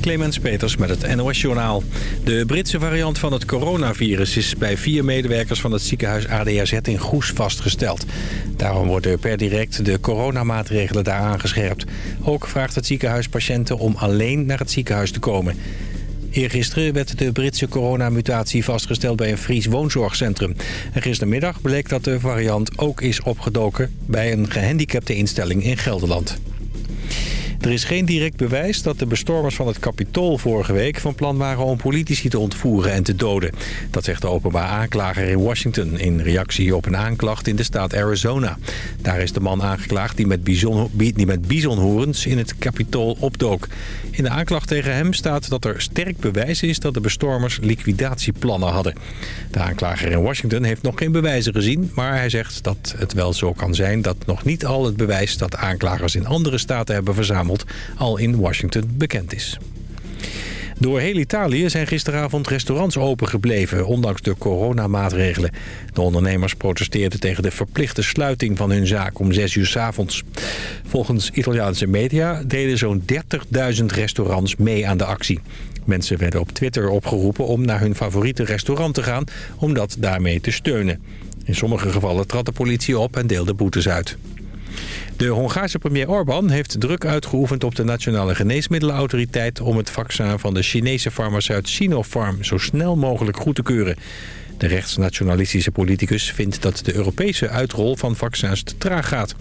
Clemens Peters met het NOS-journaal. De Britse variant van het coronavirus is bij vier medewerkers van het ziekenhuis ADRZ in Goes vastgesteld. Daarom worden per direct de coronamaatregelen daar aangescherpt. Ook vraagt het ziekenhuis patiënten om alleen naar het ziekenhuis te komen. Eergisteren werd de Britse coronamutatie vastgesteld bij een Fries woonzorgcentrum. En gistermiddag bleek dat de variant ook is opgedoken bij een gehandicapte instelling in Gelderland. Er is geen direct bewijs dat de bestormers van het Capitool vorige week van plan waren om politici te ontvoeren en te doden. Dat zegt de openbaar aanklager in Washington in reactie op een aanklacht in de staat Arizona. Daar is de man aangeklaagd die met, bisonhoorns in het Capitool opdook. In de aanklacht tegen hem staat dat er sterk bewijs is dat de bestormers liquidatieplannen hadden. De aanklager in Washington heeft nog geen bewijzen gezien, maar hij zegt dat het wel zo kan zijn dat nog niet al het bewijs dat aanklagers in andere staten hebben verzameld al in Washington bekend is. Door heel Italië zijn gisteravond restaurants open gebleven, ondanks de coronamaatregelen. De ondernemers protesteerden tegen de verplichte sluiting van hun zaak om 6 uur s avonds. Volgens Italiaanse media deden zo'n 30.000 restaurants mee aan de actie. Mensen werden op Twitter opgeroepen om naar hun favoriete restaurant te gaan, om dat daarmee te steunen. In sommige gevallen trad de politie op en deelde boetes uit. De Hongaarse premier Orbán heeft druk uitgeoefend op de Nationale Geneesmiddelenautoriteit... om het vaccin van de Chinese farmaceut Sinopharm zo snel mogelijk goed te keuren. De rechtsnationalistische politicus vindt dat de Europese uitrol van vaccins te traag gaat.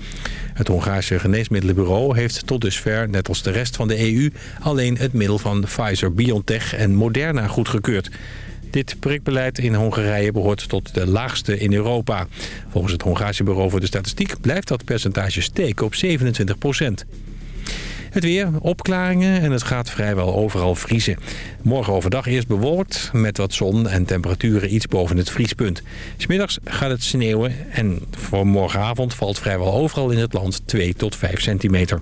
Het Hongaarse Geneesmiddelenbureau heeft tot dusver, net als de rest van de EU... alleen het middel van Pfizer-BioNTech en Moderna goedgekeurd. Dit prikbeleid in Hongarije behoort tot de laagste in Europa. Volgens het Hongaarse Bureau voor de Statistiek blijft dat percentage steken op 27 procent. Het weer, opklaringen en het gaat vrijwel overal vriezen. Morgen overdag eerst bewolkt met wat zon en temperaturen iets boven het vriespunt. Smiddags gaat het sneeuwen en voor morgenavond valt vrijwel overal in het land 2 tot 5 centimeter.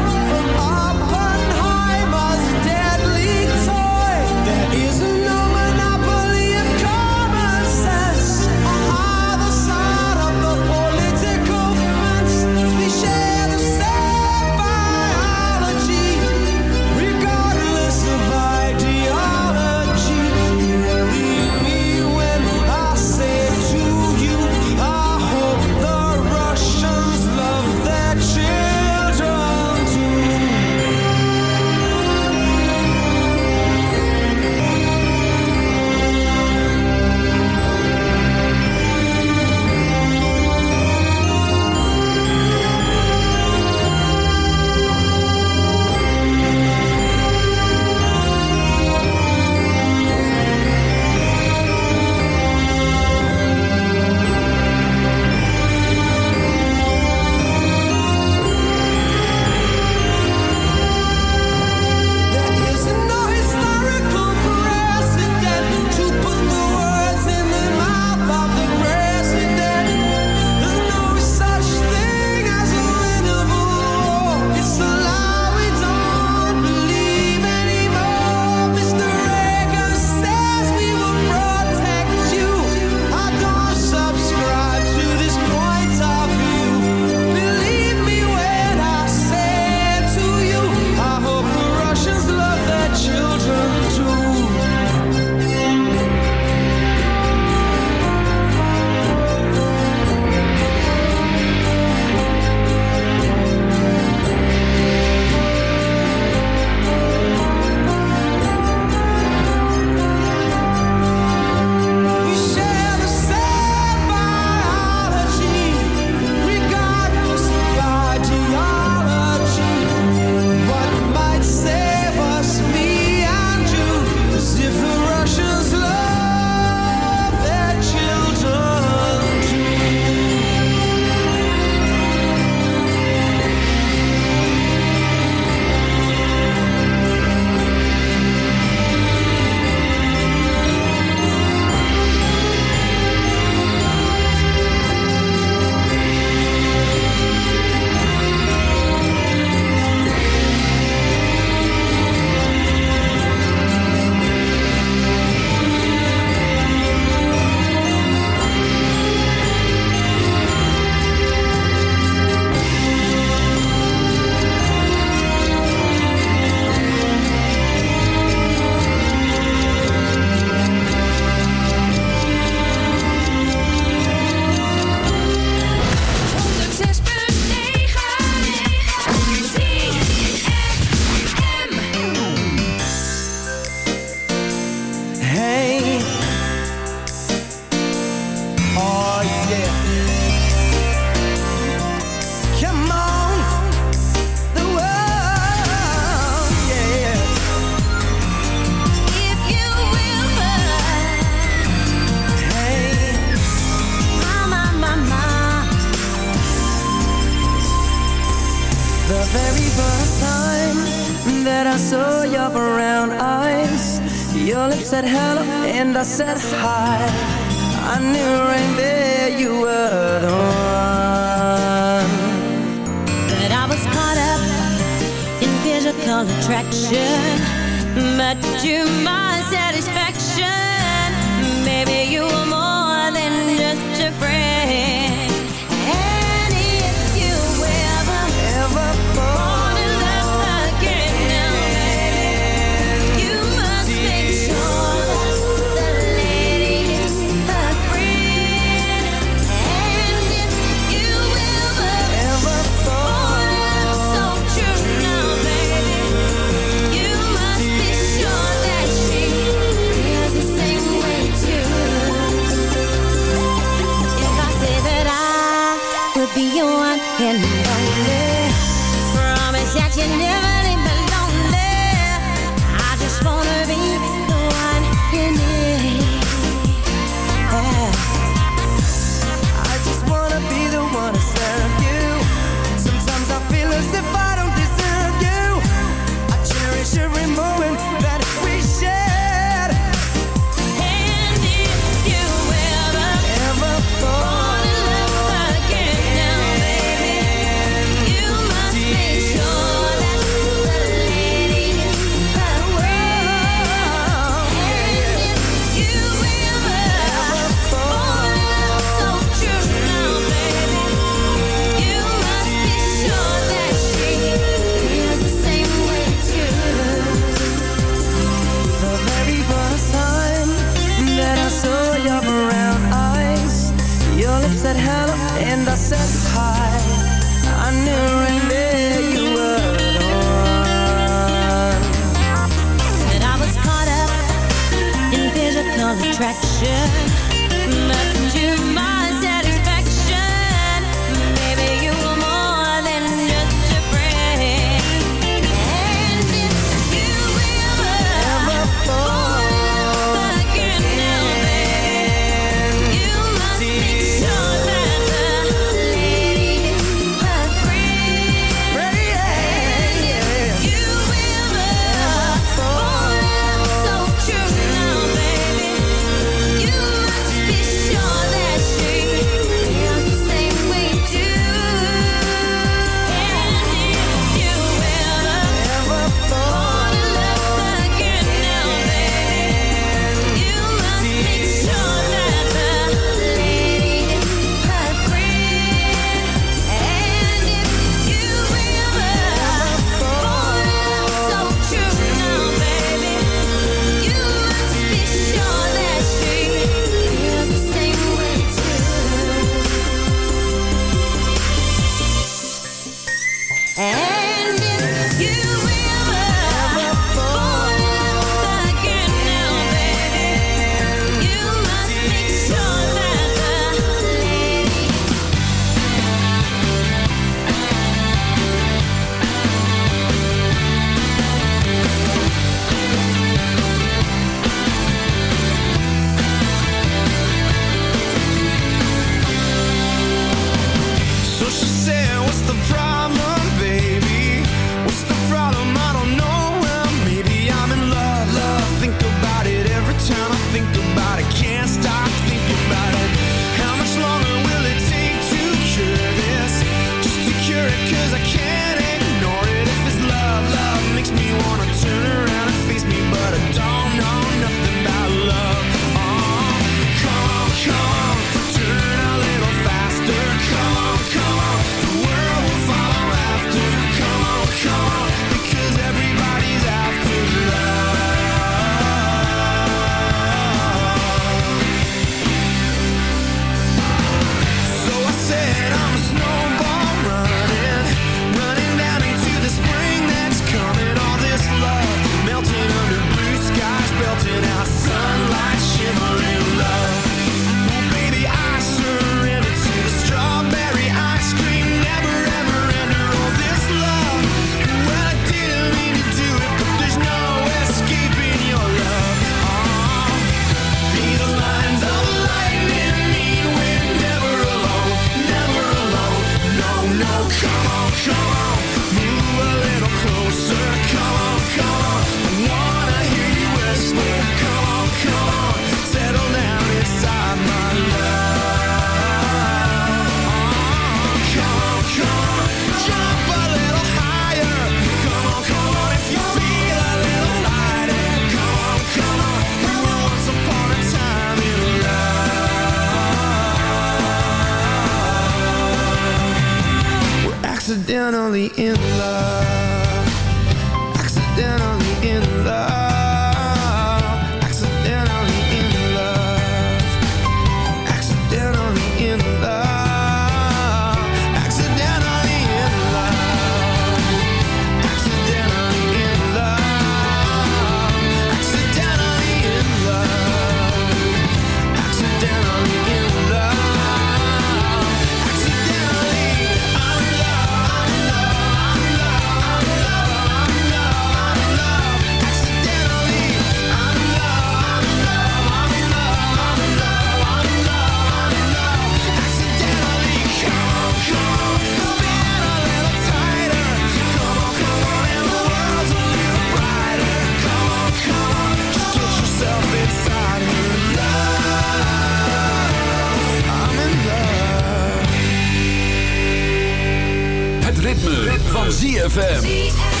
van ZFM.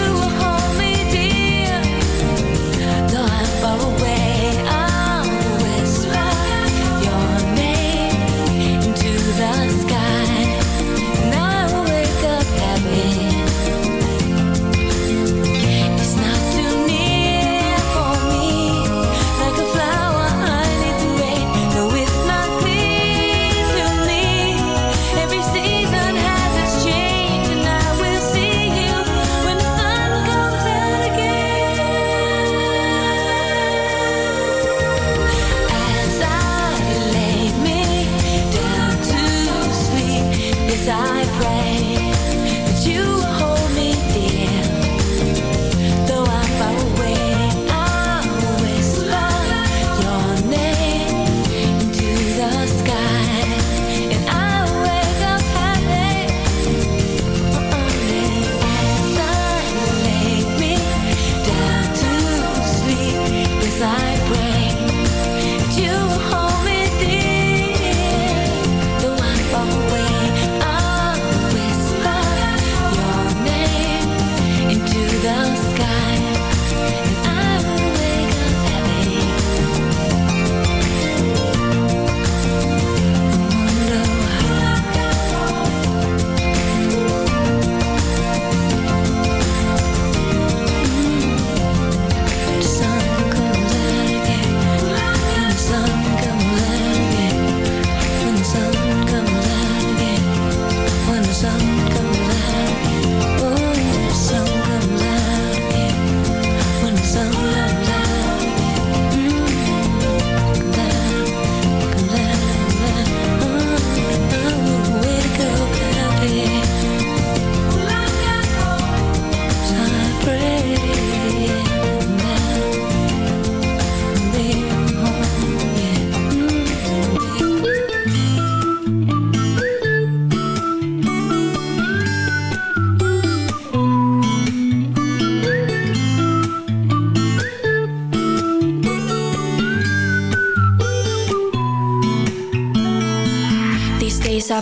you a home.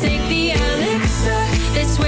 Take the elixir, this will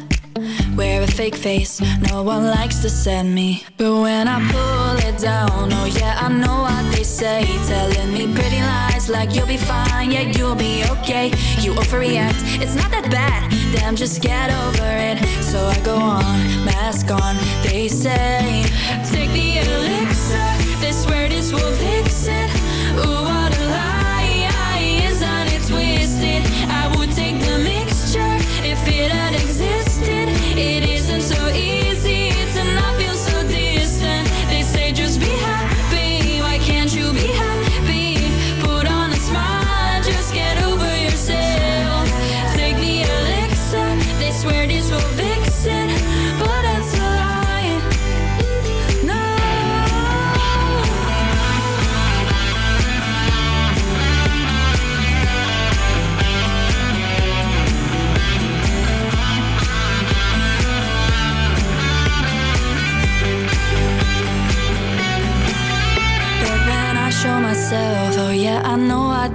Wear a fake face, no one likes to send me. But when I pull it down, oh yeah, I know what they say. Telling me pretty lies like you'll be fine, yeah, you'll be okay. You overreact, it's not that bad. Damn, just get over it. So I go on, mask on, they say. Take the elixir, they swear this will fix it. Ooh, what a lie, isn't it twisted? I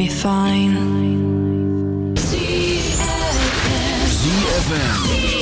be fine. ZFM.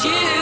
you.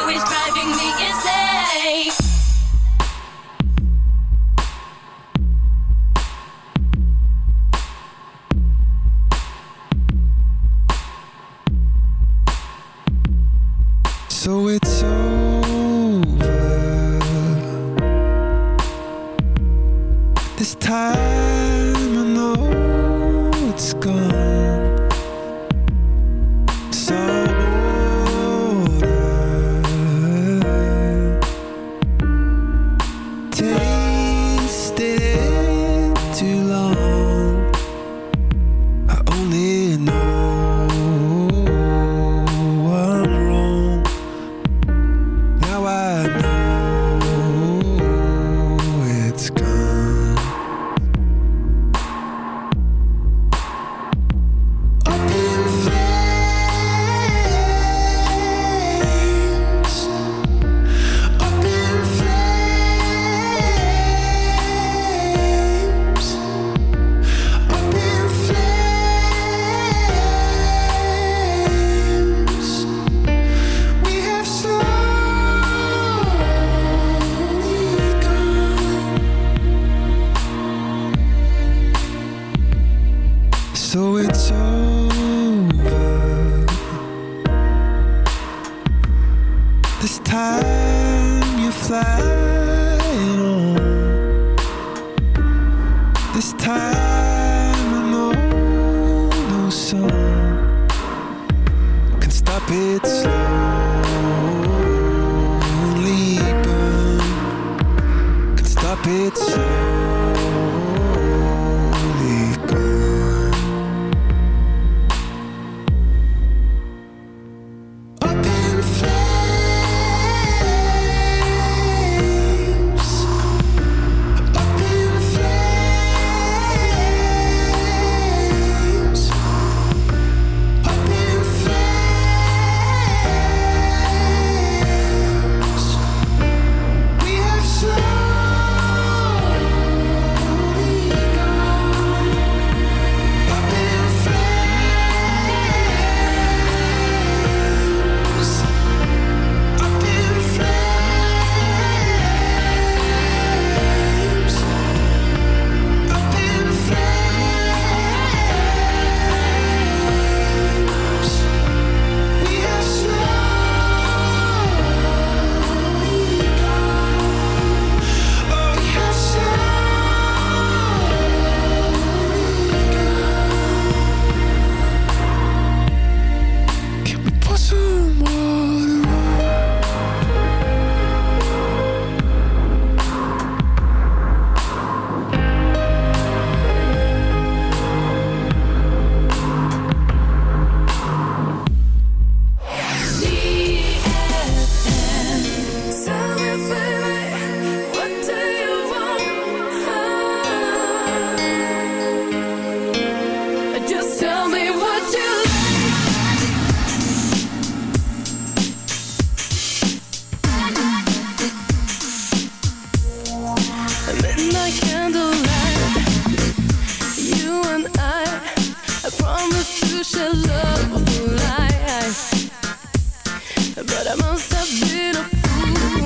I must have been a fool.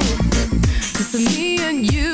Cause me and you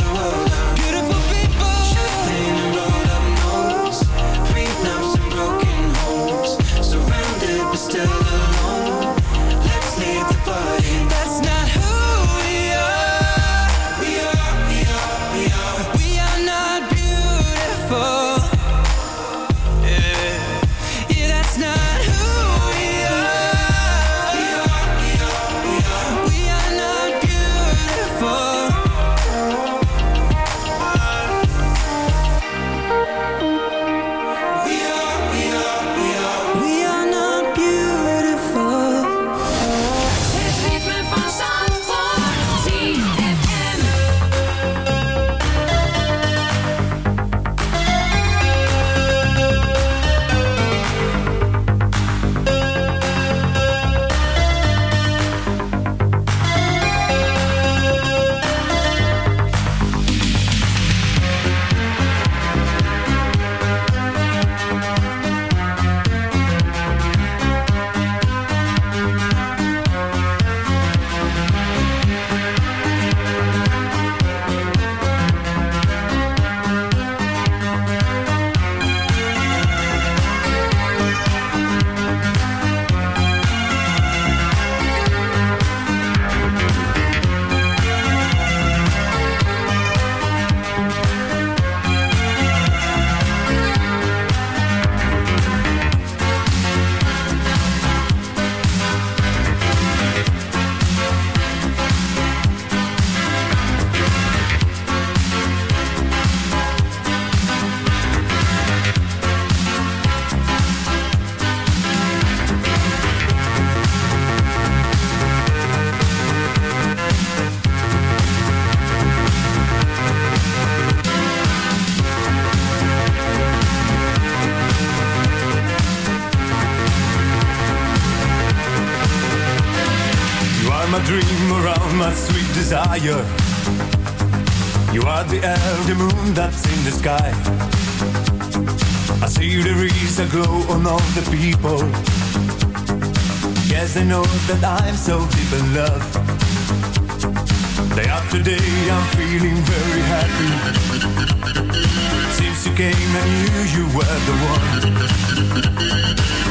till my sweet desire. You are the elder moon that's in the sky. I see the rays that glow on all the people. Yes, they know that I'm so deep in love. Day after day, I'm feeling very happy. Since you came, I knew you were the one.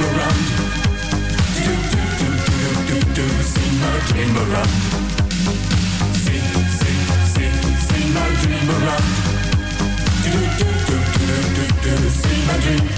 Around. Do, do, do, do, do, do, my dream around. My dream around. Do, do, do, do, do, do, my dream.